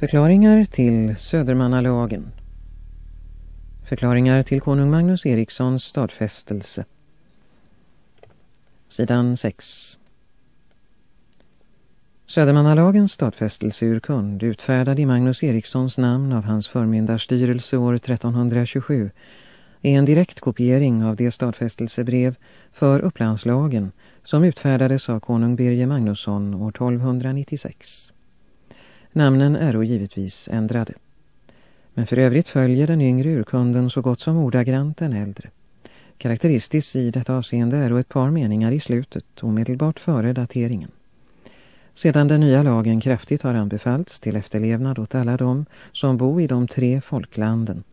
Förklaringar till Södermannalagen. Förklaringar till konung Magnus Erikssons stadfästelse. Sidan 6 Södermannalagens stadfästelseurkund utfärdad i Magnus Erikssons namn av hans förmyndarstyrelse år 1327 är en direkt kopiering av det stadfästelsebrev för Upplandslagen som utfärdades av konung Birger Magnusson år 1296. Namnen är då givetvis ändrade. Men för övrigt följer den yngre urkunden så gott som ordagrant den äldre. Karaktäristiskt i detta avseende är då ett par meningar i slutet, omedelbart före dateringen. Sedan den nya lagen kraftigt har anbefallts till efterlevnad åt alla dem som bor i de tre folklanden,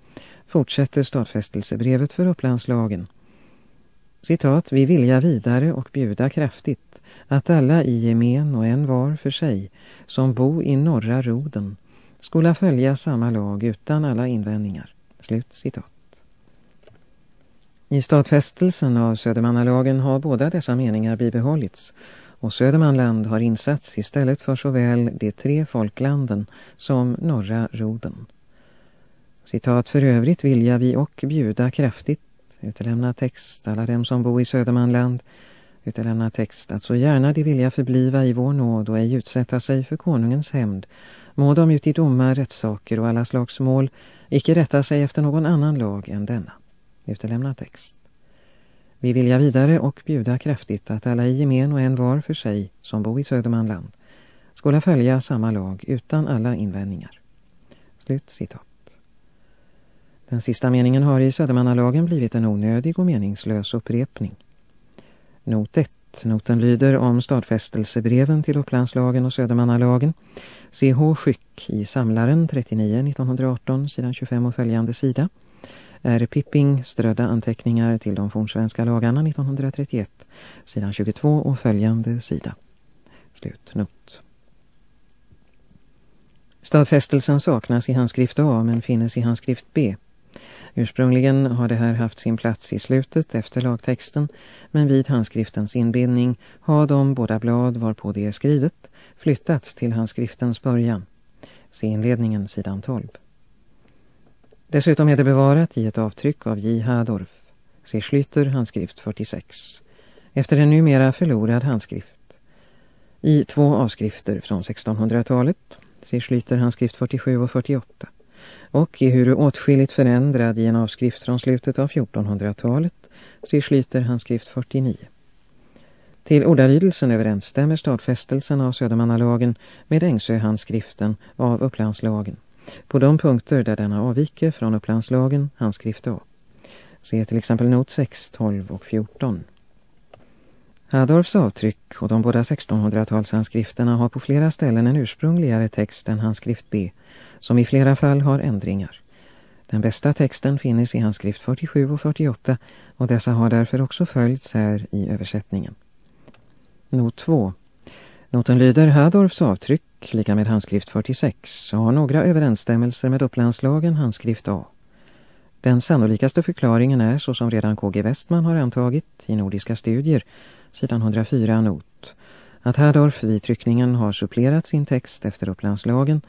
fortsätter stadfästelsebrevet för Upplandslagen. Citat, vi vilja vidare och bjuda kraftigt att alla i gemen och en var för sig som bo i norra roden skola följa samma lag utan alla invändningar. Slut citat. I stadfästelsen av Södermannalagen har båda dessa meningar bibehållits och Södermanland har insatts istället för såväl de tre folklanden som norra roden. Citat för övrigt vilja vi och bjuda kraftigt utelämna text alla dem som bor i Södermanland utelämna text att så gärna de vilja förbliva i vår nåd och ej utsätta sig för konungens hämnd må de uti domar, rättssaker och alla slags mål icke rätta sig efter någon annan lag än denna. Utelämna text. Vi vilja vidare och bjuda kraftigt att alla i gemen och en var för sig som bor i Södermanland skulle följa samma lag utan alla invändningar. Slut citat. Den sista meningen har i Södermannalagen blivit en onödig och meningslös upprepning. Not 1. Noten lyder om stadfästelsebreven till Upplandslagen och Södermannalagen. CH Skyck i Samlaren 39 1918 sidan 25 och följande sida. R. Pipping strödda anteckningar till de fornsvenska lagarna 1931 sidan 22 och följande sida. Slutnot. Stadfästelsen saknas i handskrift A men finnes i handskrift B. Ursprungligen har det här haft sin plats i slutet efter lagtexten men vid handskriftens inbindning har de båda blad varpå det är skrivet flyttats till handskriftens början. Se inledningen sidan 12. Dessutom är det bevarat i ett avtryck av J. Hadorf. Se Schlyter handskrift 46. Efter en numera förlorad handskrift. I två avskrifter från 1600-talet. Se Schlyter handskrift 47 och 48 och ehuru åtskilligt förändrad i en avskrift från slutet av 1400-talet ser Schlyter handskrift 49. Till ordalydelsen överensstämmer stadfästelsen av Södermannalagen med Ängsöhandskriften av Upplandslagen. På de punkter där denna avviker från Upplandslagen, handskrift A. Se till exempel not 6, 12 och 14. Adolfs avtryck och de båda 1600-talshandskrifterna har på flera ställen en ursprungligare text än handskrift B som i flera fall har ändringar. Den bästa texten finns i handskrift 47 och 48 och dessa har därför också följts här i översättningen. Not 2. Noten lyder Hadorfs avtryck, lika med handskrift 46, och har några överensstämmelser med Upplandslagen handskrift A. Den sannolikaste förklaringen är, så som redan KG Westman har antagit i Nordiska studier, sidan 104 not, att Hadorf vid tryckningen har supplerat sin text efter Upplandslagen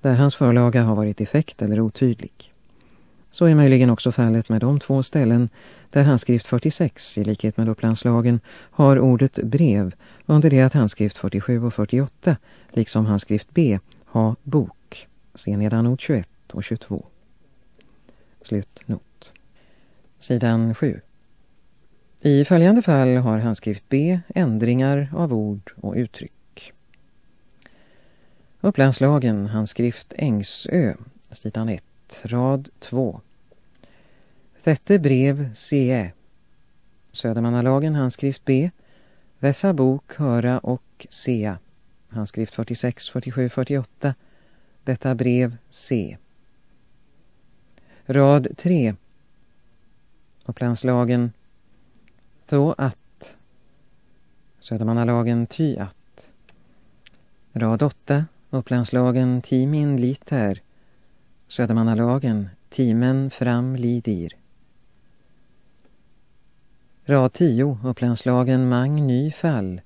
där hans förlaga har varit defekt eller otydlig. Så är möjligen också fallet med de två ställen där handskrift 46, i likhet med Upplandslagen, har ordet brev under det att handskrift 47 och 48, liksom handskrift B, har bok. Se nedan not 21 och 22. Slutnot. Sidan 7. I följande fall har handskrift B ändringar av ord och uttryck. Upplandslagen, handskrift Ängsö, sidan 1, rad 2. Dette brev se. Södermannalagen, handskrift B. Dessa bok höra och se. Handskrift 46, 47, 48. Detta brev se. Rad 3. Upplandslagen så att. Södermannalagen ty att. Rad 8. Upplandslagen Timin liter, Södermannalagen Timen fram lidir. Rad 10, Upplandslagen Mang ny fall,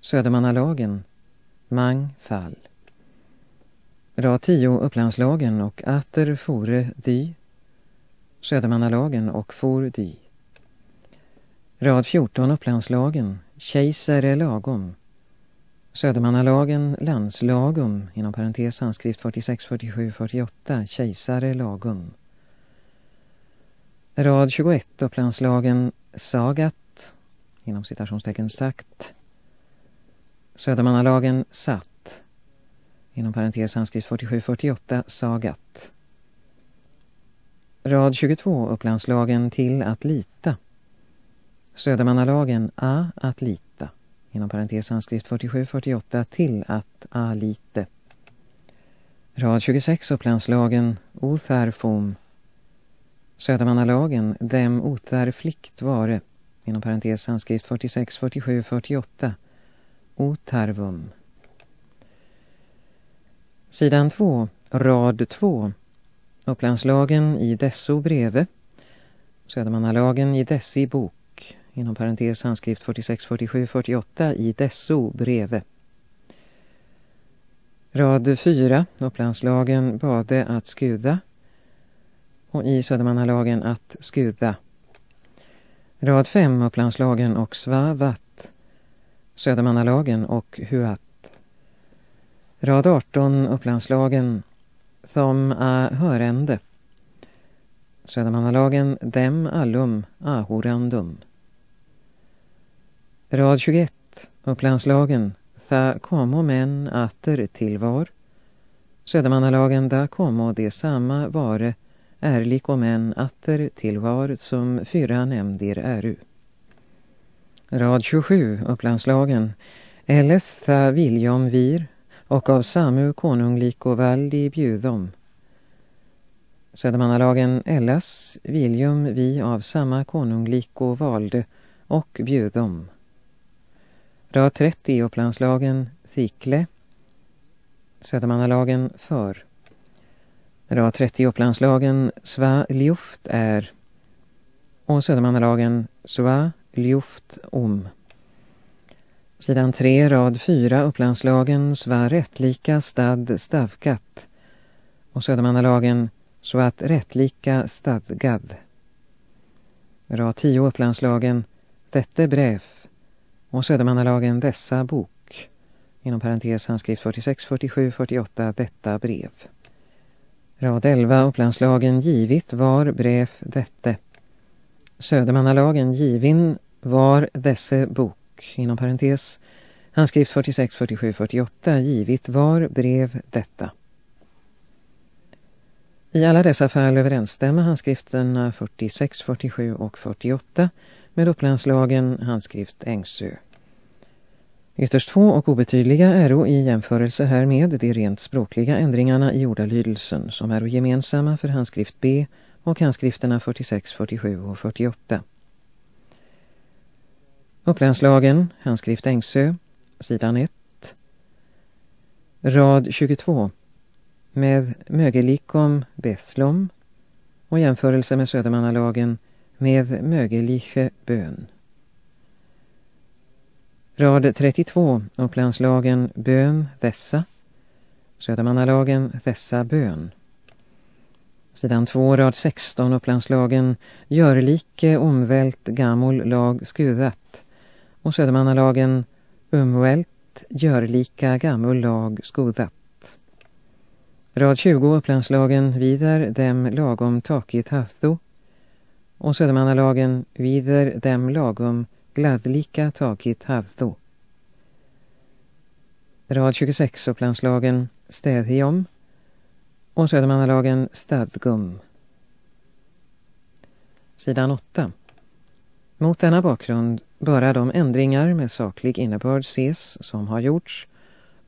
Södermannalagen Mang fall. Rad 10 Upplandslagen och atter fore dy. Södermannalagen och for di. Rad 14 Upplandslagen, Kejsare lagom. Södermannalagen, landslagum, inom parentes handskrift 46, 47, 48, kejsare lagum. Rad 21, Upplandslagen, sagat, inom citationstecken sagt. Södermannalagen, satt, inom parentes handskrift 47, 48, sagat. Rad 22, Upplandslagen, till att lita. Södermannalagen, a att lita inom parentes handskrift 47-48 till att a lite. Rad 26 Upplandslagen otherfom. Södermannalagen Dem otherflikt vare inom parentes handskrift 46, 47, 48 Otarvum Sidan 2 Rad 2 Upplandslagen i desso breve Södermannalagen i dessi bok inom parentes handskrift 46, 47, 48 i desso breve. Rad 4, Upplandslagen bade att skuda och i Södermannalagen att skuda. Rad 5, Upplandslagen och svavat. Södermannalagen och huat. Rad 18, Upplandslagen som är hörende. Södermannalagen dem allum ahorandum. Rad 21. Upplandslagen. Tha komo men atter tillvar. Södermannalagen da komo det samma vare ärlik och men atter tillvar som fyra nämndir äru. Rad 27. Upplandslagen. Elles tha viljom vir och av samu konunglik och valdi bjudom. Södermannalagen Ellas viljum vi av samma konunglik och valde och bjudom. Rad 30 i Upplandslagen Thikle. Södermannalagen för. Rad 30 i Upplandslagen Sva Ljuft är. Och Södermannalagen Sva Ljuft om. Sidan 3, rad 4, Upplandslagen Sva rättlika stad stavkat. Och Södermannalagen Svat rättlika stadgad. Rad 10, Upplandslagen Dette brev och Södermannalagen dessa bok, inom parentes handskrift 46, 47, 48, detta brev. Rad 11, Upplandslagen givit var brev dette. Södermannalagen givin var desse bok, inom parentes handskrift 46, 47, 48, givit var brev detta. I alla dessa fall överensstämmer handskrifterna 46, 47 och 48 med Upplandslagen handskrift Ängsö. Ytterst få och obetydliga äro i jämförelse härmed de rent språkliga ändringarna i ordalydelsen som är gemensamma för handskrift B och handskrifterna 46, 47 och 48. Upplandslagen, handskrift Ängsö, sidan 1. Rad 22. Med mögelikom Bethlom och jämförelse med Södermannalagen med mögeliche bön. Rad 32, Upplandslagen bön dessa. Södermannalagen dessa bön. Sidan 2, rad 16, Upplandslagen görlike omvält gamol lag skudat. Och Södermannalagen umvält görlika gamol lag skodat. Rad 20, Upplandslagen vidar dem lagom takit hafto och Södermannalagen vider dem lagom gladlika takit hafto. Rad 26 Upplandslagen städhiom och Södermannalagen stadgum. Sidan 8. Mot denna bakgrund bara de ändringar med saklig innebörd ses som har gjorts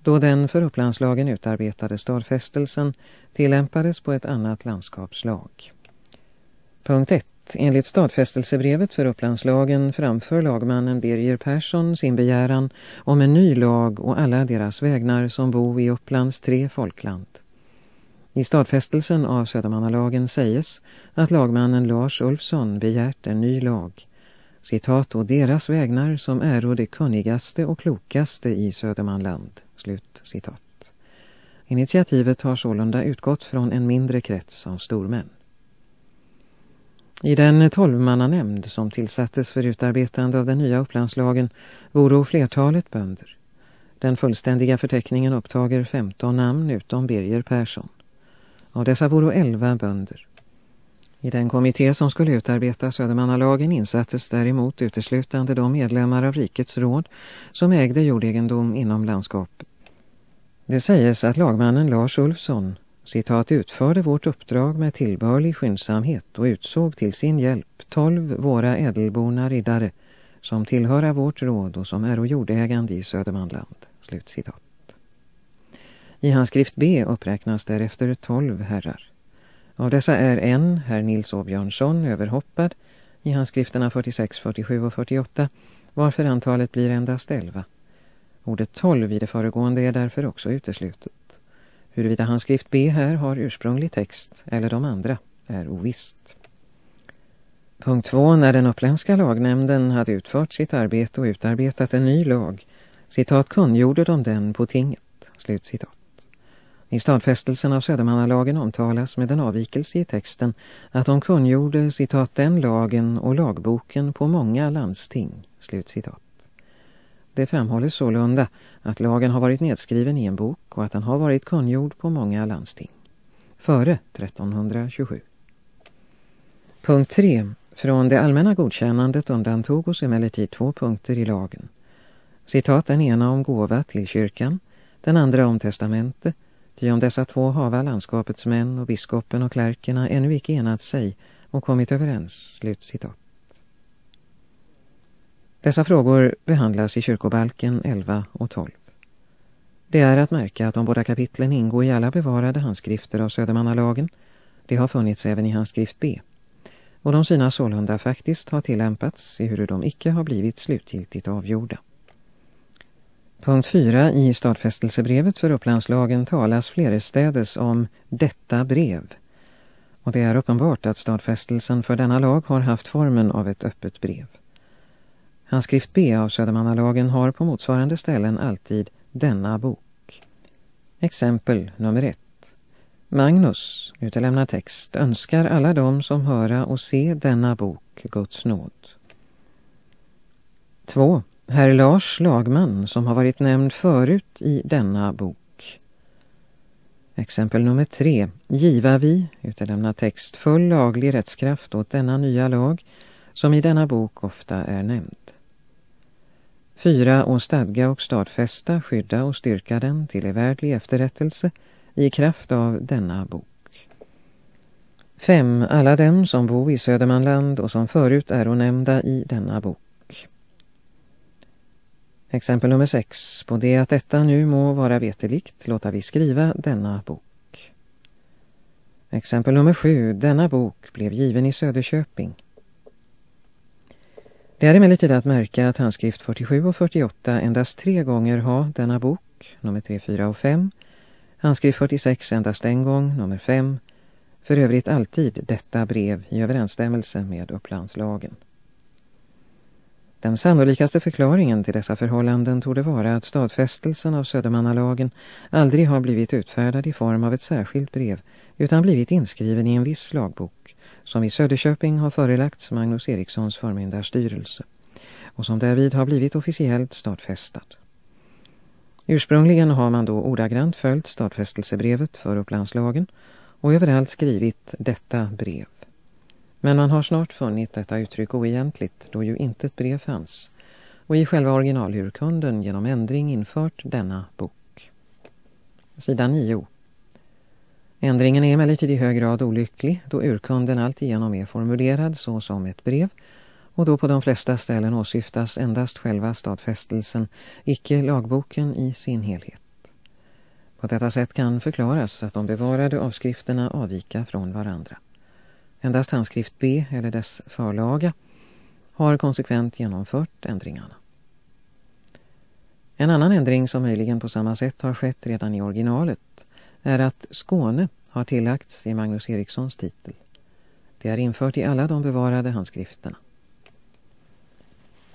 då den för Upplandslagen utarbetade stadfästelsen tillämpades på ett annat landskapslag. Punkt 1. Enligt stadfästelsebrevet för Upplandslagen framför lagmannen Birger Persson sin begäran om en ny lag och alla deras vägnar som bo i Upplands tre folkland. I stadfästelsen av Södermannalagen sägs att lagmannen Lars Ulfsson begärt en ny lag. Citat och deras vägnar som är det kunnigaste och klokaste i Södermanland. Slut citat. Initiativet har sålunda utgått från en mindre krets av stormän. I den tolvmannanämnd som tillsattes för utarbetande av den nya upplandslagen vore flertalet bönder. Den fullständiga förteckningen upptager 15 namn utom Birger Persson. Av dessa vore 11 bönder. I den kommitté som skulle utarbeta Södermannalagen insattes däremot uteslutande de medlemmar av rikets råd som ägde jordegendom inom landskapet. Det sägs att lagmannen Lars Ulfsson citat utförde vårt uppdrag med tillbörlig skyndsamhet och utsåg till sin hjälp tolv våra ädelborna riddare som tillhöra vårt råd och som är jordägande i Södermanland. Slutcitat. I hans skrift B uppräknas därefter tolv herrar. Av dessa är en, herr Nils Åbjörnsson, Björnsson, överhoppad i handskrifterna 46, 47 och 48, varför antalet blir endast 11. Ordet 12 i det föregående är därför också uteslutet. Huruvida handskrift B här har ursprunglig text eller de andra är ovisst. Punkt 2. När den uppländska lagnämnden hade utfört sitt arbete och utarbetat en ny lag, citat kungjorde de den på tinget, slut citat. I stadfästelsen av Södermannalagen omtalas med en avvikelse i texten att de kungjorde citat den lagen och lagboken på många landsting, slut citat. Det framhålles sålunda att lagen har varit nedskriven i en bok och att den har varit kungjord på många landsting. Före 1327. Punkt 3. Från det allmänna godkännandet undantog oss emellertid två punkter i lagen. Citat den ena om gåva till kyrkan, den andra om testamente, ty om dessa två hava landskapets män och biskopen och klärkerna ännu icke enat sig och kommit överens. Slut citat. Dessa frågor behandlas i kyrkobalken 11 och 12. Det är att märka att de båda kapitlen ingår i alla bevarade handskrifter av Södermannalagen. Det har funnits även i handskrift B. Och de synas sålunda faktiskt ha tillämpats i hur de icke har blivit slutgiltigt avgjorda. Punkt 4 i stadfästelsebrevet för upplandslagen talas flerestädes om detta brev. Och det är uppenbart att stadfästelsen för denna lag har haft formen av ett öppet brev. Handskrift B av Södermannalagen har på motsvarande ställen alltid denna bok. Exempel nummer ett. Magnus, utelämnar text, önskar alla dem som höra och se denna bok Guds nåd. 2. Herr Lars Lagman som har varit nämnd förut i denna bok. Exempel nummer tre. Giva vi, utelämna text, full laglig rättskraft åt denna nya lag som i denna bok ofta är nämnd. 4. Och stadga och stadfästa, skydda och styrka den till evärdlig efterrättelse i kraft av denna bok. 5. Alla dem som bo i Södermanland och som förut är nämnda i denna bok. Exempel nummer 6. På det att detta nu må vara vetelikt låta vi skriva denna bok. Exempel nummer 7. Denna bok blev given i Söderköping. Det är emellertid att märka att handskrift 47 och 48 endast tre gånger har denna bok, nummer 3, 4 och 5. Handskrift 46 endast en gång, nummer 5. För övrigt alltid detta brev i överensstämmelse med upplandslagen. Den sannolikaste förklaringen till dessa förhållanden torde vara att stadfästelsen av Södermannalagen aldrig har blivit utfärdad i form av ett särskilt brev utan blivit inskriven i en viss lagbok som i Söderköping har förelagts Magnus Erikssons förmyndarstyrelse och som därvid har blivit officiellt stadfästad. Ursprungligen har man då ordagrant följt stadfästelsebrevet för upplandslagen och överallt skrivit detta brev. Men man har snart funnit detta uttryck oegentligt då ju inte ett brev fanns och i själva originalurkunden genom ändring infört denna bok. Sidan 9. Ändringen är emellertid i hög grad olycklig då urkunden alltigenom är formulerad så som ett brev och då på de flesta ställen åsyftas endast själva stadfästelsen, icke lagboken i sin helhet. På detta sätt kan förklaras att de bevarade avskrifterna avvika från varandra. Endast handskrift B eller dess förlaga har konsekvent genomfört ändringarna. En annan ändring som möjligen på samma sätt har skett redan i originalet är att Skåne har tillagts i Magnus Erikssons titel. Det är infört i alla de bevarade handskrifterna.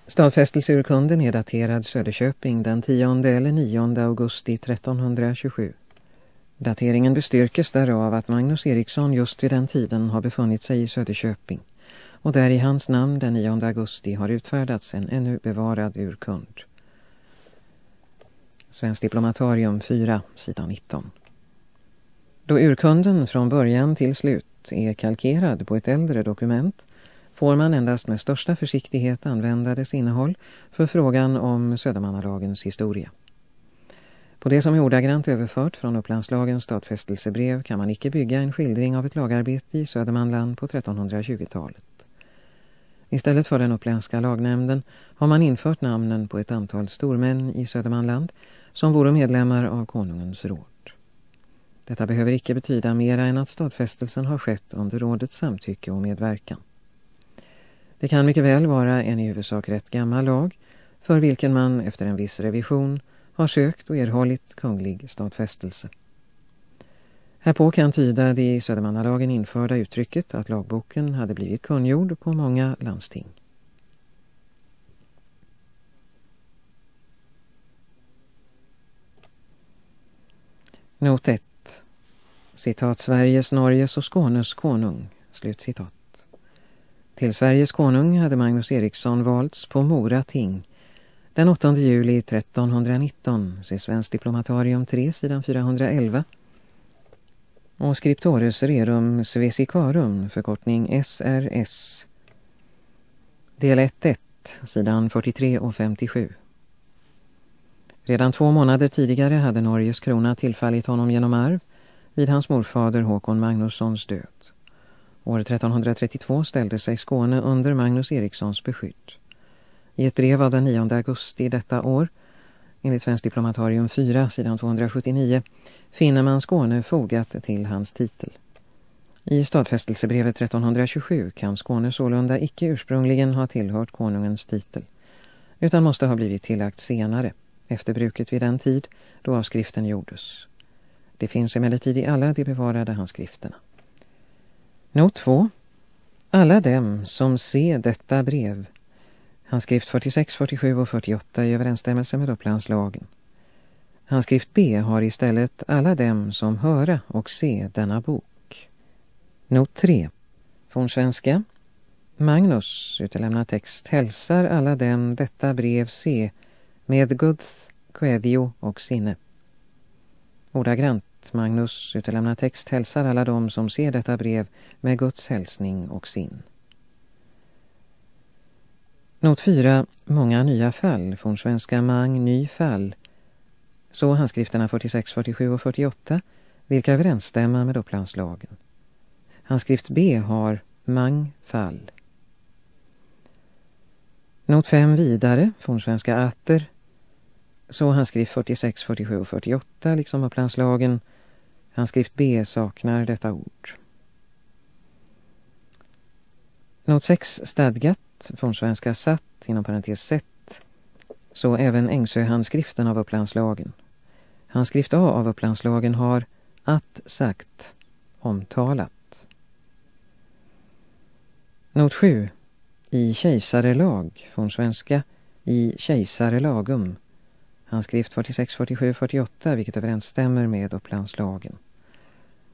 Stadfästelseurkunden är daterad Söderköping den 10 eller 9 augusti 1327. Dateringen bestyrkes därav att Magnus Eriksson just vid den tiden har befunnit sig i Söderköping och där i hans namn den 9 augusti har utfärdats en ännu bevarad urkund. Svensk diplomatarium 4, sidan 19. Då urkunden från början till slut är kalkerad på ett äldre dokument får man endast med största försiktighet använda dess innehåll för frågan om Södermannalagens historia. På det som är ordagrant överfört från Upplandslagens stadfästelsebrev kan man icke bygga en skildring av ett lagarbete i Södermanland på 1320-talet. Istället för den uppländska lagnämnden har man infört namnen på ett antal stormän i Södermanland som vore medlemmar av konungens råd. Detta behöver icke betyda mera än att stadfästelsen har skett under rådets samtycke och medverkan. Det kan mycket väl vara en i huvudsak rätt gammal lag för vilken man efter en viss revision har sökt och erhållit kunglig stadfästelse. Härpå kan tyda det i Södermannalagen införda uttrycket att lagboken hade blivit kungjord på många landsting. Not 1. Citat Sveriges, Norges och Skånes konung. Slut citat. Till Sveriges konung hade Magnus Eriksson valts på Mora ting den 8 juli 1319, se Svensk diplomatarium 3, sidan 411. Och Scriptores Rerum Svesicarum, förkortning SRS. Del 1.1, sidan 43 och 57. Redan två månader tidigare hade Norges krona tillfallit honom genom arv vid hans morfader Håkon Magnussons död. År 1332 ställde sig Skåne under Magnus Erikssons beskydd. I ett brev av den 9 augusti detta år, enligt Svensk diplomatarium 4, sidan 279, finner man Skåne fogat till hans titel. I stadfästelsebrevet 1327 kan Skåne sålunda icke ursprungligen ha tillhört konungens titel, utan måste ha blivit tillagt senare, efter bruket vid den tid då avskriften gjordes. Det finns emellertid i alla de bevarade handskrifterna. Not 2. Alla dem som ser detta brev Handskrift 46, 47 och 48 i överensstämmelse med Upplandslagen. Handskrift B har istället alla dem som höra och se denna bok. Not 3. Fornsvenska. Magnus, utelämnad text, hälsar alla dem detta brev se med Guds kvädio och sinne. Ordagrant, Magnus, utelämnad text, hälsar alla dem som ser detta brev med Guds hälsning och sin. Not 4. Många nya fall. Från svenska mang ny fall. Så handskrifterna 46, 47 och 48 vilka överensstämmer med Upplandslagen. Handskrift B har mang fall. Not 5 vidare. Från svenska atter. Så handskrift 46, 47 och 48 liksom Upplandslagen. Handskrift B saknar detta ord. Not 6 stadgat från svenska satt, inom parentes sett, så även Ängsöhandskriften av Upplandslagen. Handskrift A av Upplandslagen har att sagt, omtalat. Not 7. I kejsarelag, från svenska, i kejsarelagum. Handskrift 46, 47, 48, vilket överensstämmer med Upplandslagen.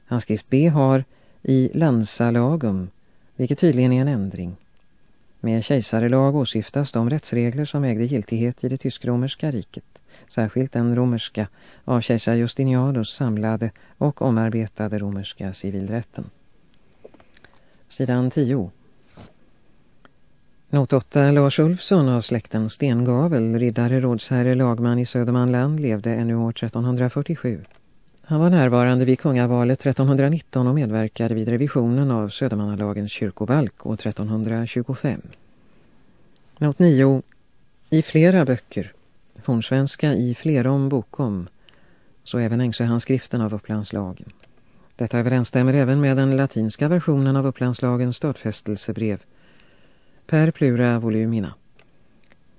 Handskrift B har i landsalagum, vilket tydligen är en ändring. Med kejsarelag åsyftas de rättsregler som ägde giltighet i det tysk-romerska riket, särskilt den romerska av kejsar Justinianus samlade och omarbetade romerska civilrätten. Sidan 10. Not 8. Lars Ulfsson av släkten Stengavel, riddare, rådsherre, lagman i Södermanland, levde ännu år 1347. Han var närvarande vid kungavalet 1319 och medverkade vid revisionen av Södermannalagens kyrkobalk år 1325. Not 9. I flera böcker, fornsvenska i flerom bokom, så även Ängsöhandskriften av Upplandslagen. Detta överensstämmer även med den latinska versionen av Upplandslagens stadfästelsebrev, per plura volumina.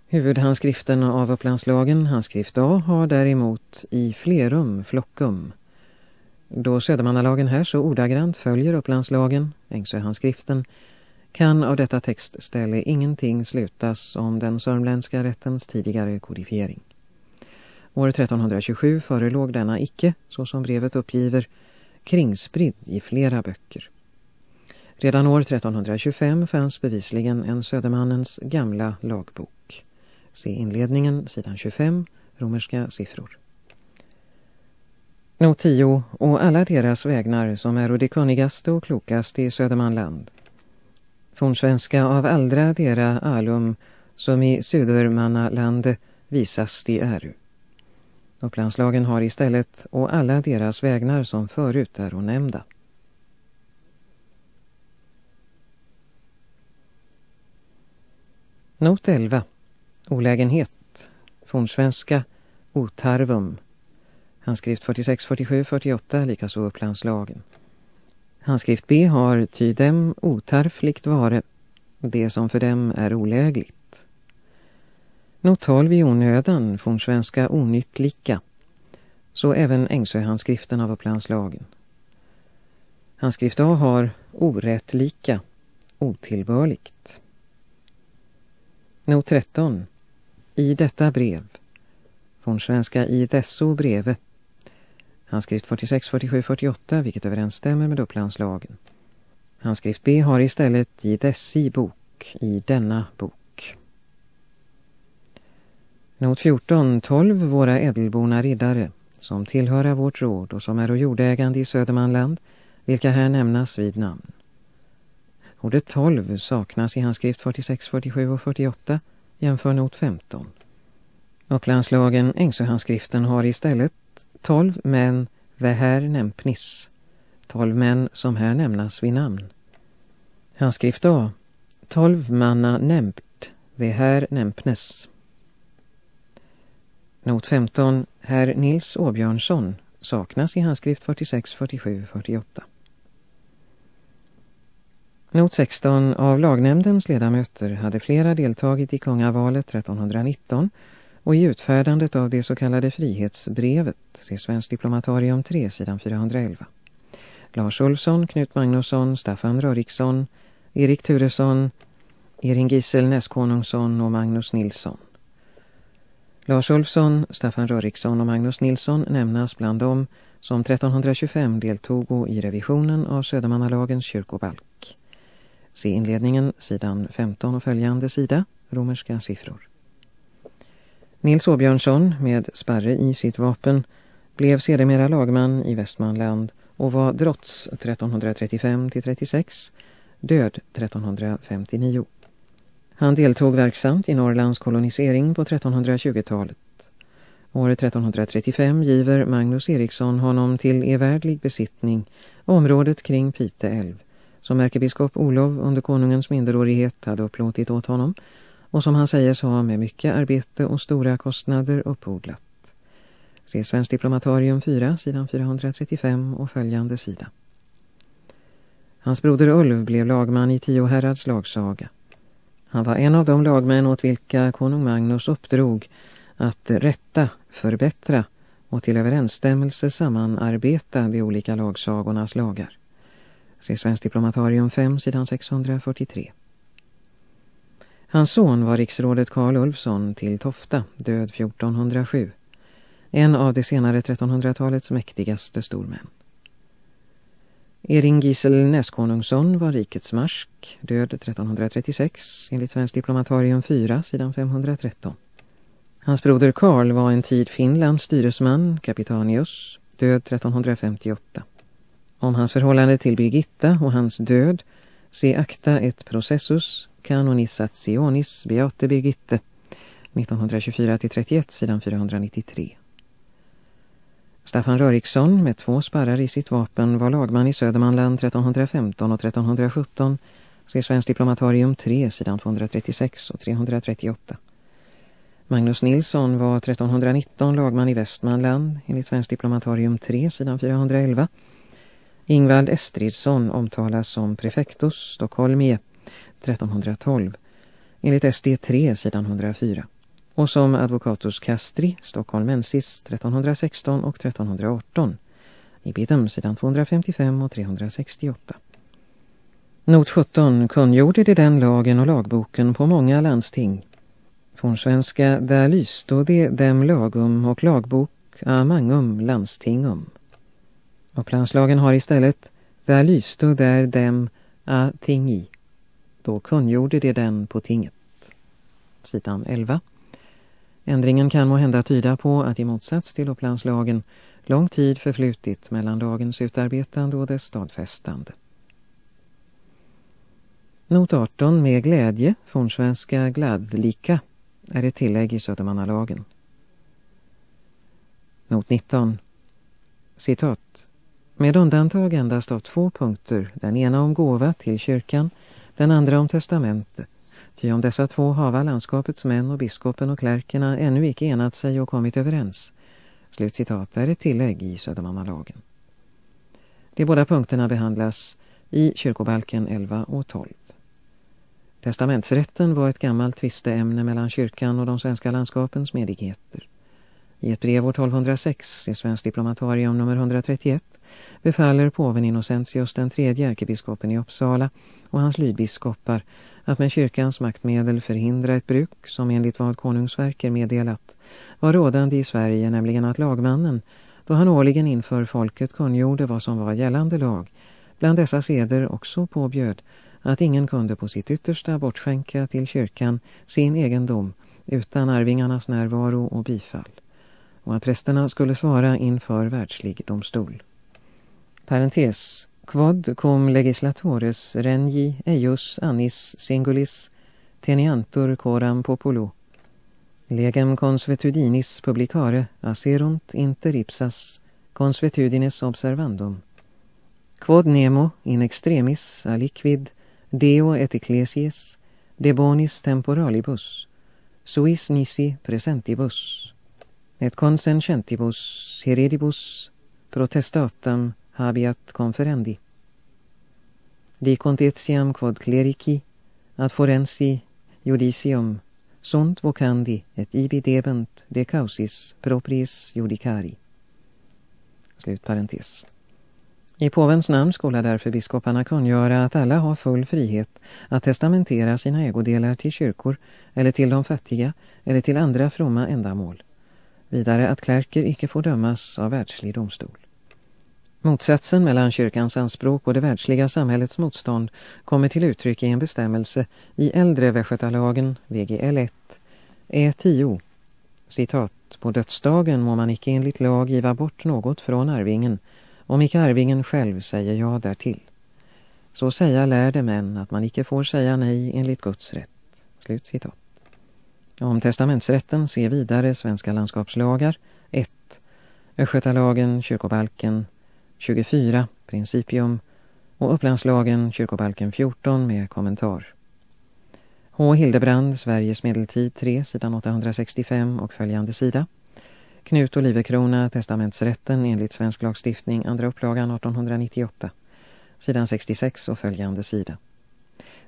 Huvudhandskriften av Upplandslagen, handskrift A, har däremot i flerum flockum. Då Södermannalagen här så ordagrant följer Upplandslagen, Ängsöhandskriften, kan av detta textställe ingenting slutas om den sörmländska rättens tidigare kodifiering. År 1327 förelåg denna icke, så som brevet uppgiver, kringspridd i flera böcker. Redan år 1325 fanns bevisligen en Södermannens gamla lagbok. Se inledningen, sidan 25, romerska siffror. Not 10 och alla deras vägnar som är de kunnigaste och klokaste i Södermanland. Fornsvenska av allra dera alum som i Södermannalande visas de äru. Upplandslagen har istället och alla deras vägnar som förut är nämnda. Not 11. Olägenhet. Fornsvenska. Otarvum. Handskrift 46, 47, 48, likaså Upplandslagen. Handskrift B har ty dem otarfligt vare, det som för dem är olägligt. Not 12 i onödan, fornsvenska onyttlicka. Så även Ängsöhandskriften av Upplandslagen. Handskrift A har orättlika, otillbörligt. Not 13. I detta brev. Från svenska i desso breve. Handskrift 46, 47, 48 vilket överensstämmer med Upplandslagen. Handskrift B har istället i dessi bok, i denna bok. Not 14. 12 våra ädelborna riddare som tillhöra vårt råd och som är och jordägande i Södermanland vilka här nämnas vid namn. Ordet 12 saknas i handskrift 46, 47 och 48 jämför not 15. Upplandslagen Ängsöhandskriften har istället 12 män ve här nämpnis. 12 män som här nämnas vid namn. Handskrift A. 12 manna nämpt, det här nämpnes. Not 15. Herr Nils Åbjörnsson saknas i handskrift 46, 47, 48. Not 16 av lagnämndens ledamöter hade flera deltagit i kungavalet 1319 och i utfärdandet av det så kallade frihetsbrevet, se Svensk diplomatarium 3, sidan 411. Lars Olsson, Knut Magnusson, Staffan Röriksson, Erik Turesson, Erin Gisel Näskonungsson och Magnus Nilsson. Lars Olsson, Staffan Röriksson och Magnus Nilsson nämnas bland dem som 1325 deltog i revisionen av Södermannalagens kyrkobalk. Se inledningen, sidan 15 och följande sida, romerska siffror. Nils Åbjörnsson, med Sparre i sitt vapen, blev sedermera lagman i Västmanland och var drotts 1335-36, död 1359. Han deltog verksamt i Norrlands kolonisering på 1320-talet. År 1335 giver Magnus Eriksson honom till evärdlig besittning området kring Pite älv som ärkebiskop Olof under konungens minderårighet hade upplåtit åt honom och som han säger ha med mycket arbete och stora kostnader uppodlat. Se Svensk diplomatarium 4, sidan 435 och följande sida. Hans broder Ulv blev lagman i Tio Herrads lagsaga. Han var en av de lagmän åt vilka konung Magnus uppdrog att rätta, förbättra och till överensstämmelse sammanarbeta de olika lagsagornas lagar. Se Svensk diplomatarium 5, sidan 643. Hans son var riksrådet Karl Ulfsson till Tofta, död 1407. En av de senare 1300-talets mäktigaste stormän. Ering Gisel Näskonungsson var rikets marsk, död 1336, enligt Svensk diplomatarium 4, sidan 513. Hans broder Karl var en tid Finlands styresman, Capitanius, död 1358. Om hans förhållande till Birgitta och hans död, se akta ett processus, canonisationis Beate Birgitte, 1924-31, sidan 493. Staffan Röriksson med två sparrar i sitt vapen var lagman i Södermanland 1315 och 1317, se Svensk diplomatarium 3, sidan 236 och 338. Magnus Nilsson var 1319 lagman i Västmanland, enligt Svensk diplomatarium 3, sidan 411. Ingvald Estridsson omtalas som prefektus Stockholmie 1312, enligt SD 3, sidan 104 och som advocatus castri, Stockholmensis 1316 och 1318, i Bidum, sidan 255 och 368. Not 17 kungjorde det den lagen och lagboken på många landsting. Fornsvenska där lysto de dem lagum och lagbok a mangum landstingum. Upplandslagen har istället där lysto där dem a tingi. Då kungjorde de den på tinget. Sidan 11. Ändringen kan må hända tyda på att i motsats till Upplandslagen lång tid förflutit mellan lagens utarbetande och dess stadfästande. Not 18 med glädje, fornsvenska gladlika, är ett tillägg i Södermannalagen. Not 19. Citat. Med undantag endast av två punkter, den ena om gåva till kyrkan, den andra om testamente. Ty om dessa två hava landskapets män och biskopen och klärkerna ännu icke enat sig och kommit överens. Slutcitat är ett tillägg i Södermannalagen. De båda punkterna behandlas i kyrkobalken 11 och 12. Testamentsrätten var ett gammalt tvisteämne mellan kyrkan och de svenska landskapens medigheter. I ett brev år 1206 i Svensk diplomatarium nummer 131 befaller påven Innocentius den tredje ärkebiskopen i Uppsala och hans lydbiskopar att med kyrkans maktmedel förhindra ett bruk som enligt vad konungsverker meddelat var rådande i Sverige, nämligen att lagmannen, då han årligen inför folket kungjorde vad som var gällande lag, bland dessa seder också påbjöd att ingen kunde på sitt yttersta bortskänka till kyrkan sin egendom utan arvingarnas närvaro och bifall och att prästerna skulle svara inför världslig domstol. Parentes. Quod cum legislatores rengi eius annis singulis teniantur coram populo. Legem consuetudinis publicare aserunt inter ipsas consuetudines observandum. Quod nemo in extremis aliquid Deo et ecclesies, de bonis temporalibus, suis nisi presentibus, et consententibus heredibus protestatam habiat conferendi. Dicunt etiam quod clerici ad forensi judicium sunt vocandi et ibi debent de causis propriis judicari. Slut parentes. I påvens namn skola därför biskoparna kungöra att alla har full frihet att testamentera sina ägodelar till kyrkor eller till de fattiga eller till andra fromma ändamål. Vidare att klärker icke får dömas av världslig domstol. Motsatsen mellan kyrkans anspråk och det världsliga samhällets motstånd kommer till uttryck i en bestämmelse i äldre västgötalagen, VGL 1, E10. Citat, på dödsdagen må man icke enligt lag giva bort något från arvingen om icke arvingen själv säger ja därtill. Så säga lärde män att man icke får säga nej enligt Guds rätt. Slut citat. Om testamentsrätten se vidare Svenska landskapslagar 1. Östgötalagen, kyrkobalken 24, Principium och Upplandslagen, kyrkobalken 14 med kommentar. H. Hildebrand, Sveriges medeltid 3, sidan 865 och följande sida. Knut Olivekrona, testamentsrätten enligt svensk lagstiftning, andra upplagan 1898. Sidan 66 och följande sida.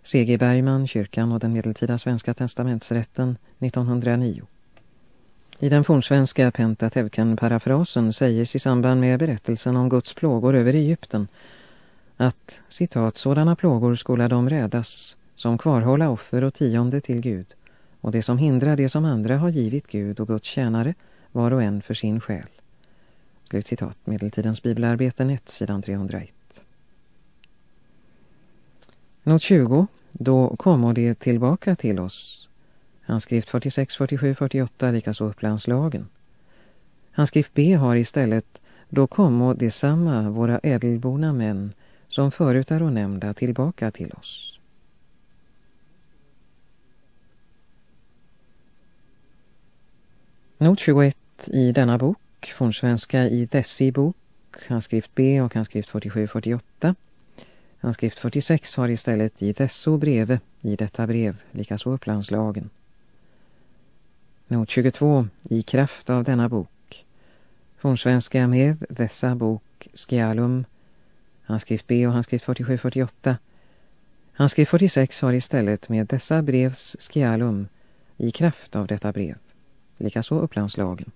C.G. Bergman, kyrkan och den medeltida svenska testamentsrätten 1909. I den fornsvenska pentatevkan-parafrasen sägs i samband med berättelsen om Guds plågor över Egypten att, citat, sådana plågor skola de rädas som kvarhålla offer och tionde till Gud och det som hindrar det som andra har givit Gud och Guds tjänare var och en för sin själ. Slut citat, Medeltidens bibelarbeten 1, sidan 301. Not 20, då kommer det tillbaka till oss. Handskrift 46, 47, 48, likaså Upplandslagen. Handskrift B har istället, då kommo detsamma våra ädelborna män som förut är och nämnda tillbaka till oss. Not 21 i denna bok, fornsvenska i Dessi bok, handskrift B och handskrift 47-48. Handskrift 46 har istället i Desso breve i detta brev, likaså upplandslagen. Not 22 i kraft av denna bok. Fornsvenska med dessa bok Skialum, handskrift B och handskrift 47-48. Handskrift 46 har istället med dessa brevs Skialum i kraft av detta brev, likaså upplandslagen.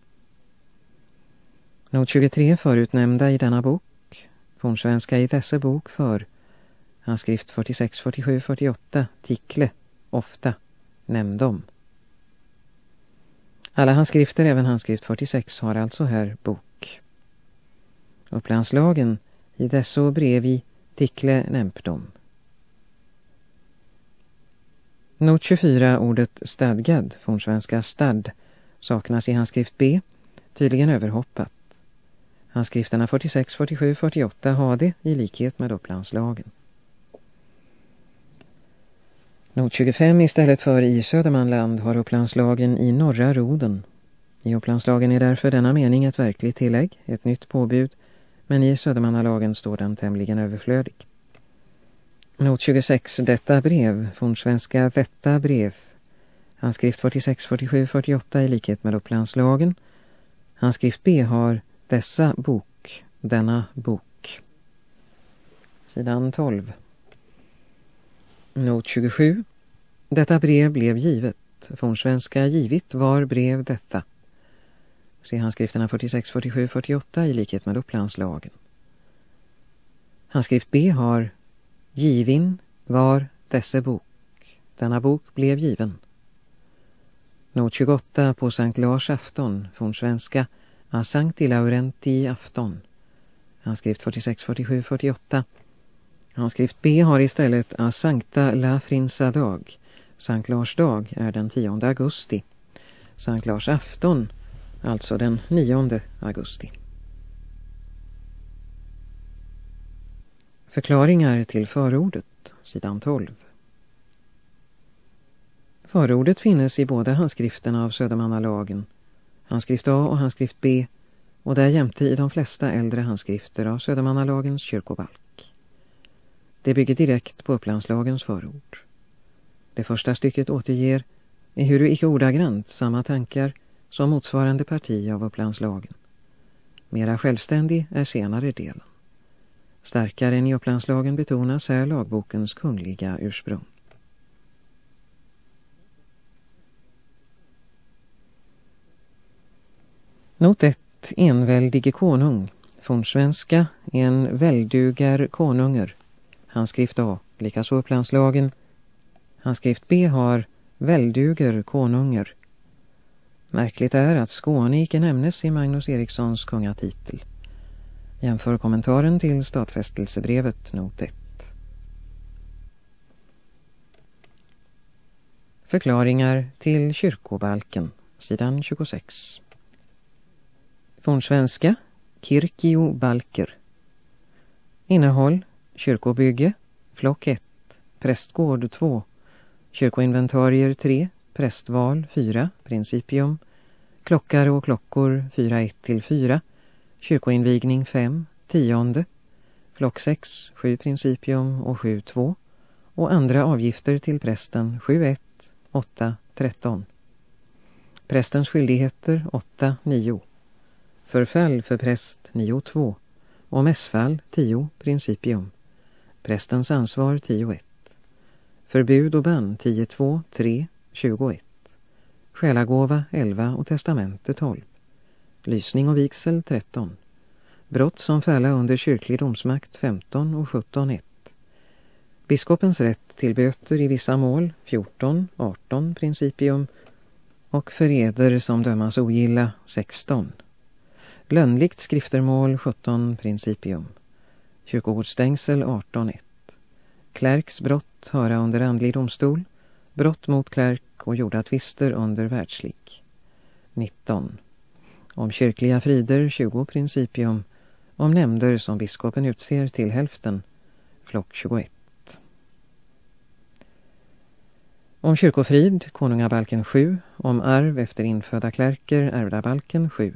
Not 23 förutnämnda i denna bok, fornsvenska i dessa bok för, handskrift 46, 47, 48, tikle, ofta, nämndom. Alla hans skrifter, även handskrift 46, har alltså här bok. Upplandslagen i dessa brevi tickle nämpdom. Not 24, ordet stadgad, från svenska stad, saknas i handskrift B, tydligen överhoppat. Handskrifterna 46, 47, 48 har det i likhet med Upplandslagen. Not 25 istället för i Södermanland har Upplandslagen i norra roden. I Upplandslagen är därför denna mening ett verkligt tillägg, ett nytt påbud, men i Södermannalagen står den tämligen överflödig. Not 26, detta brev, fornsvenska detta brev. Handskrift 46, 47, 48 i likhet med Upplandslagen. Handskrift B har dessa bok, denna bok. Sidan 12. Not 27. Detta brev blev givet. Från svenska givit var brev detta. Se handskrifterna 46, 47, 48 i likhet med Upplandslagen. Handskrift B har Givin var dessa bok. Denna bok blev given. Not 28 på Sankt Lars afton från svenska A Sancti Laurenti afton. Handskrift 46, 47, 48. Handskrift B har istället A Sancta La Frinsa dag. Sankt Lars dag är den 10 augusti. Sankt Lars afton, alltså den 9 augusti. Förklaringar till förordet, sidan 12. Förordet finnes i båda handskrifterna av Södermannalagen, handskrift A och handskrift B, och där jämte i de flesta äldre handskrifter av Södermannalagens kyrkobalk. Det bygger direkt på Upplandslagens förord. Det första stycket återger, ehuru icke ordagrant, samma tankar som motsvarande parti av Upplandslagen. Mera självständig är senare delen. Starkare än i Upplandslagen betonas här lagbokens kungliga ursprung. Not 1. Enväldige konung. Fornsvenska. en väldugar konunger. Handskrift A. Likaså Upplandslagen. Handskrift B har välduger konungar. Märkligt är att Skåne icke nämnes i Magnus Erikssons kungatitel. Jämför kommentaren till statfästelsebrevet not 1. Förklaringar till kyrkobalken, sidan 26. Fornsvenska, Kirkio Balker. Innehåll, kyrkobygge, flock 1, prästgård 2, kyrkoinventarier 3, prästval 4, principium, klockare och klockor 4-1 till 4, Kyrkoinvigning 5, tionde, flock 6, 7 principium och 7, 2 och andra avgifter till prästen 7, 1, 8, 13. Prästens skyldigheter 8, 9. Förfall för präst 9, 2 och mässfall 10, principium. Prästens ansvar 10, 1. Förbud och band 10, 2, 3, 21. Själagåva 11 och testamente 12. Lysning och vigsel 13. Brott som fälla under kyrklig domsmakt 15 och 17 1 Biskopens rätt till böter i vissa mål 14, 18 principium och föreder som dömas ogilla 16. Lönnligt skriftermål 17 principium. Kyrkogårdsstängsel 18.1. Klerks brott höra under andlig domstol. Brott mot Klerk och gjorda tvister under världslik. 19 om kyrkliga frider 20 principium, om nämnder som biskopen utser till hälften, flock 21. Om kyrkofrid, konungabalken 7, om arv efter infödda klärker, ärvdabalken 7.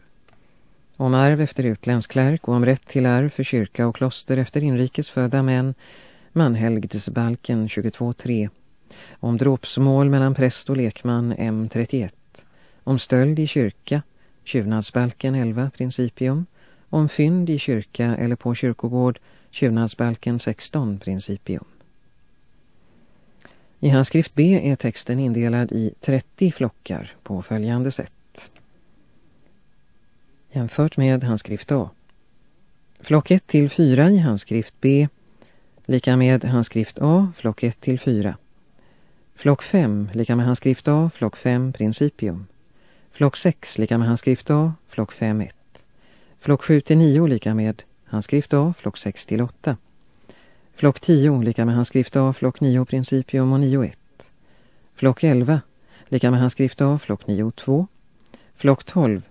Om arv efter utländsk klärk och om rätt till arv för kyrka och kloster efter inrikesfödda män, manhelgdsbalken 22.3. Om dråpsmål mellan präst och lekman M31. Om stöld i kyrka, Tjuvnadsbalken 11 principium. Om fynd i kyrka eller på kyrkogård. Tjuvnadsbalken 16 principium. I handskrift B är texten indelad i 30 flockar på följande sätt. Jämfört med handskrift A. Flock 1 till 4 i handskrift B lika med handskrift A, flock 1 till 4. Flock 5 lika med handskrift A, flock 5 principium. Flock 6 lika med handskrift A, flock 5 1. Flock 7 till 9 lika med handskrift A, flock 6 till 8. Flock 10 lika med handskrift A, flock 9 principium och 9 1. Flock 11 lika med handskrift A, flock 9 2. Flock 12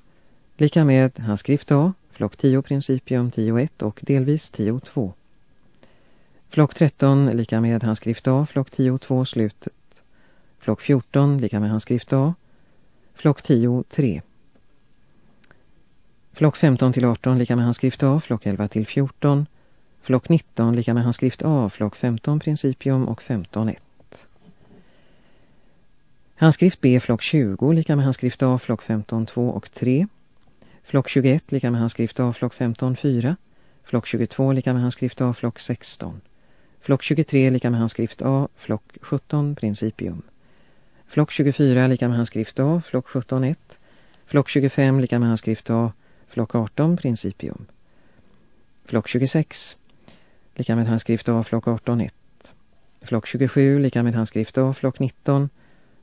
lika med handskrift A, flock 10 principium 10 1 och delvis 10 2. Flock 13 lika med handskrift A, flock 10 2 slutet. Flock 14 lika med handskrift A, flock 10 3. Flock 15 till 18 lika med handskrift A, flock 11 till 14. Flock 19 lika med handskrift A, flock 15 principium och 15 1. Handskrift B, flock 20 lika med handskrift A, flock 15 2 och 3. Flock 21 lika med handskrift A, flock 15 4. Flock 22 lika med handskrift A, flock 16. Flock 23 lika med handskrift A, flock 17 principium. Flock 24 lika med handskrift A, flock 17 1. Flock 25 lika med handskrift A, flock 18 principium. Flock 26 lika med handskrift A, flock 18 1. Flock 27 lika med handskrift A, flock 19.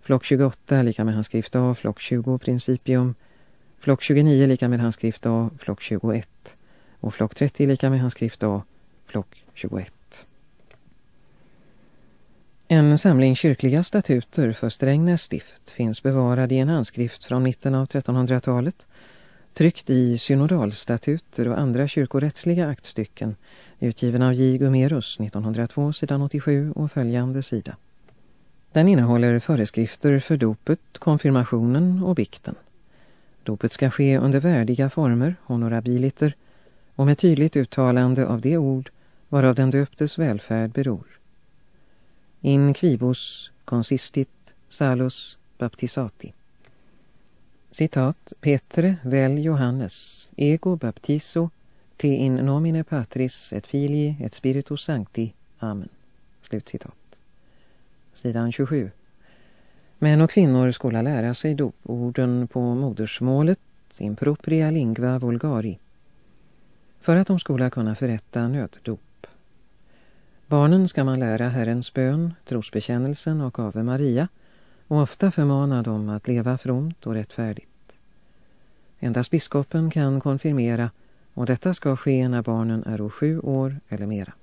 Flock 28 lika med handskrift A, flock 20 principium. Flock 29 lika med handskrift A, flock 21. Och flock 30 lika med handskrift A, flock 21. En samling kyrkliga statuter för Strängnäs stift finns bevarad i en handskrift från mitten av 1300-talet, tryckt i synodalstatuter och andra kyrkorättsliga aktstycken, utgiven av J. Gumerus 1902 sidan 87 och följande sida. Den innehåller föreskrifter för dopet, konfirmationen och bikten. Dopet ska ske under värdiga former, honorabiliter, och med tydligt uttalande av det ord varav den döptes välfärd beror in quibus consistit salus baptisati. Citat Petre vel Johannes ego baptiso te in nomine patris et filii et spiritus sancti. Amen. Slutcitat. Sidan 27. Män och kvinnor skola lära sig doporden på modersmålet sin propria lingua vulgari för att de skola kunna förrätta nöddop. Barnen ska man lära Herrens bön, trosbekännelsen och Ave Maria och ofta förmana dem att leva fromt och rättfärdigt. Endast biskopen kan konfirmera och detta ska ske när barnen är sju år eller mera.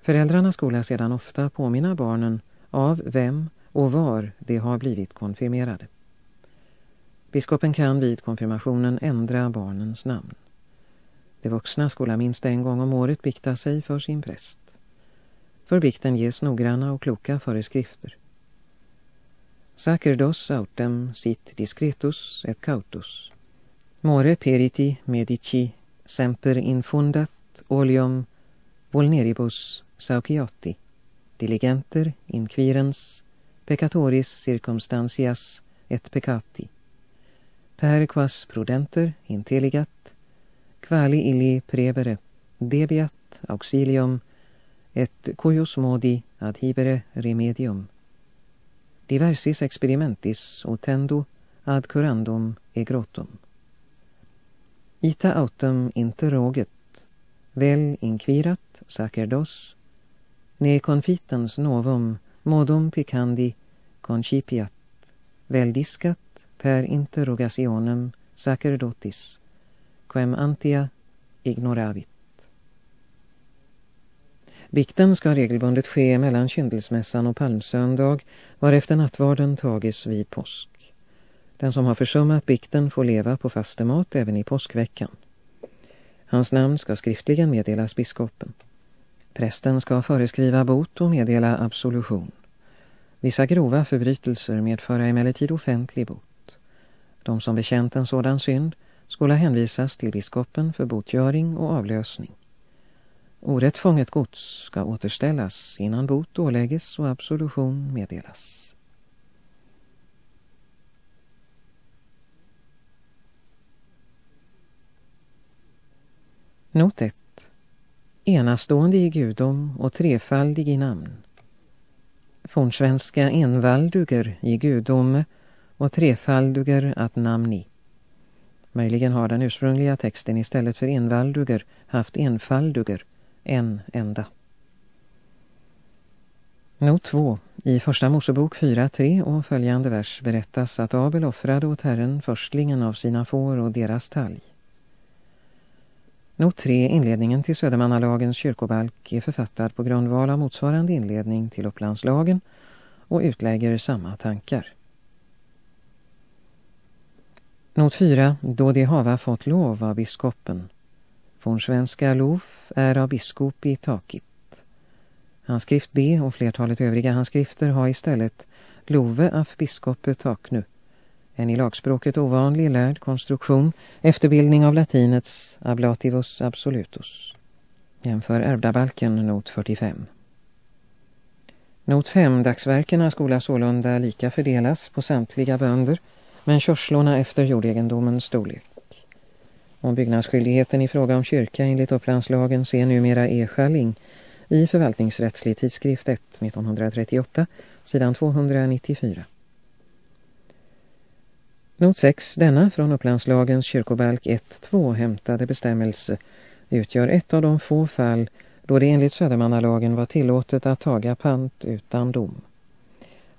Föräldrarna skola sedan ofta påminna barnen av vem och var de har blivit konfirmerade. Biskopen kan vid konfirmationen ändra barnens namn. De vuxna skola minst en gång om året bikta sig för sin präst. För bikten ges noggranna och kloka föreskrifter. Sacerdos autem sit discretus et cautus. More periti medici semper infundat olium vulneribus sauciati. Diligenter inquirens peccatoris circumstantias et peccati. Per quas prudenter intelligat quali illi prevere debiat auxilium et cuius modi ad hibere remedium. Diversis experimentis utendo ad curandum e grottum. Ita autem interroget, vel inquirat sacerdos, ne confitens novum modum picandi concipiat, vel discat per interrogationem sacerdotis quem antia ignoravit. Bikten ska regelbundet ske mellan kyndelsmässan och palmsöndag varefter nattvarden tagis vid påsk. Den som har försummat bikten får leva på fastemat även i påskveckan. Hans namn ska skriftligen meddelas biskopen. Prästen ska föreskriva bot och meddela absolution. Vissa grova förbrytelser medföra emellertid offentlig bot. De som bekänt en sådan synd skulle hänvisas till biskopen för botgöring och avlösning. Orätt fånget gods ska återställas innan bot ålägges och absolution meddelas. Not 1. Enastående i gudom och trefaldig i namn. Fornsvenska envalduger i gudom och trefalduger att namni. Möjligen har den ursprungliga texten istället för envalduger haft enfalduger, en enda. Not 2. I första Mosebok 4.3 och följande vers berättas att Abel offrade åt Herren förstlingen av sina får och deras talg. Not 3, inledningen till Södermannalagens kyrkobalk, är författad på grundval av motsvarande inledning till Upplandslagen och utlägger samma tankar. Not 4, då de hava fått lov av biskopen. Från svenska lof är av biskop i takit. Handskrift B och flertalet övriga handskrifter har istället love af biskope taknu. En i lagspråket ovanlig lärd konstruktion, efterbildning av latinets ablativus absolutus. Jämför ärvdabalken not 45. Not 5. Dagsverkerna skola sålunda lika fördelas på samtliga bönder, men körslorna efter jordegendomens storlek. Om byggnadsskyldigheten i fråga om kyrka enligt upplandslagen ser numera Eschalling i förvaltningsrättslig tidskrift 1 1938, sidan 294. Not 6, denna från Upplandslagens kyrkobalk 1.2 hämtade bestämmelse utgör ett av de få fall då det enligt Södermannalagen var tillåtet att taga pant utan dom.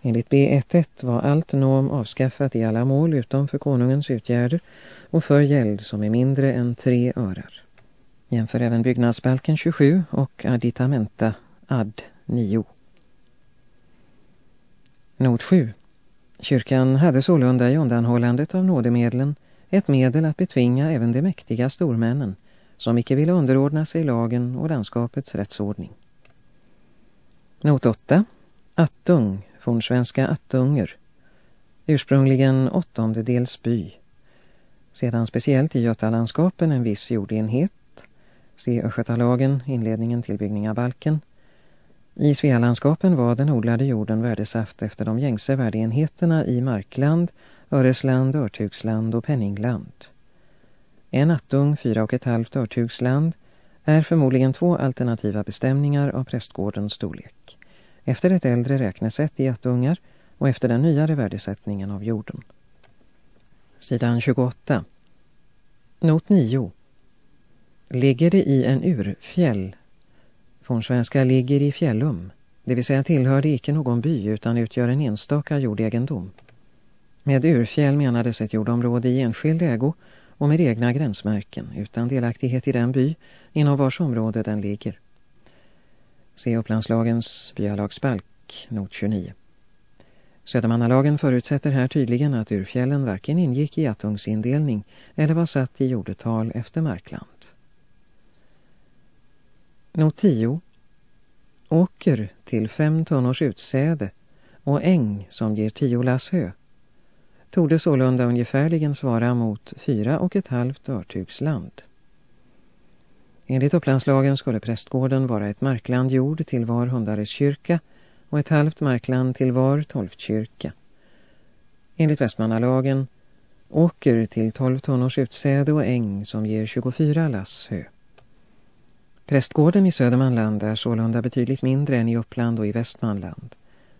Enligt B11 var allt norm avskaffat i alla mål utom för konungens utgärder och för gäld som är mindre än tre örar. Jämför även byggnadsbalken 27 och additamenta ad 9. Not 7. Kyrkan hade sålunda i undanhållandet av nådemedlen ett medel att betvinga även de mäktiga stormännen som icke ville underordna sig lagen och landskapets rättsordning. Not 8. Attung, fornsvenska attunger. Ursprungligen åttondedels by. Sedan speciellt i Götalandskapen en viss jordenhet Se Östgötalagen, inledningen till byggningabalken. I Svealandskapen var den odlade jorden värdesaft efter de gängse värdeenheterna i markland, öresland, örtugsland och penningland. En attung, fyra och ett halvt örtugsland är förmodligen två alternativa bestämningar av prästgårdens storlek. Efter ett äldre räknesätt i attungar och efter den nyare värdesättningen av jorden. Sidan 28. Not 9. Ligger det i en urfjäll? Från svenska ligger i fjällum, det vill säga tillhör det icke någon by utan utgör en enstaka jordegendom. Med urfjäll menades ett jordområde i enskild ägo och med egna gränsmärken utan delaktighet i den by inom vars område den ligger. Se Upplandslagens byalagsbalk, not 29. Södermannalagen förutsätter här tydligen att urfjällen varken ingick i attungsindelning eller var satt i jordetal efter markland. Not 10. Åker till fem tunnors utsäde och äng som ger tio lass hö torde sålunda ungefärligen svara mot fyra och ett halvt örtugsland. Enligt upplandslagen skulle prästgården vara ett markland jord till var hundares kyrka och ett halvt markland till var tolvkyrka. Enligt Västmannalagen åker till tolv tonårs utsäde och äng som ger 24 lass hö. Prästgården i Södermanland är sålunda betydligt mindre än i Uppland och i Västmanland.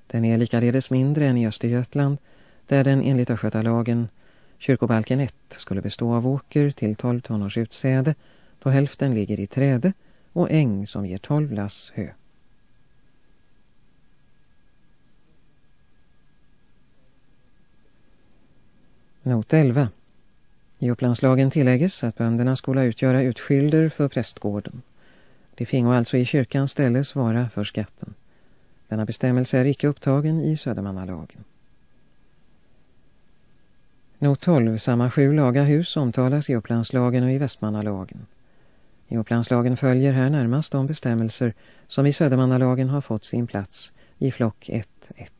Den är likaledes mindre än i Östergötland där den enligt Östgötalagen kyrkobalken 1 skulle bestå av åker till 12 tonårs utsäde då hälften ligger i träde och äng som ger 12 lass hö. Not 11. I Upplandslagen tillägges att bönderna skulle utgöra utskylder för prästgården. Det fingo alltså i kyrkans ställe svara för skatten. Denna bestämmelse är icke upptagen i Södermannalagen. Not 12, samma sju laga hus omtalas i Upplandslagen och i Västmannalagen. I Upplandslagen följer här närmast de bestämmelser som i Södermannalagen har fått sin plats i flock 1.1.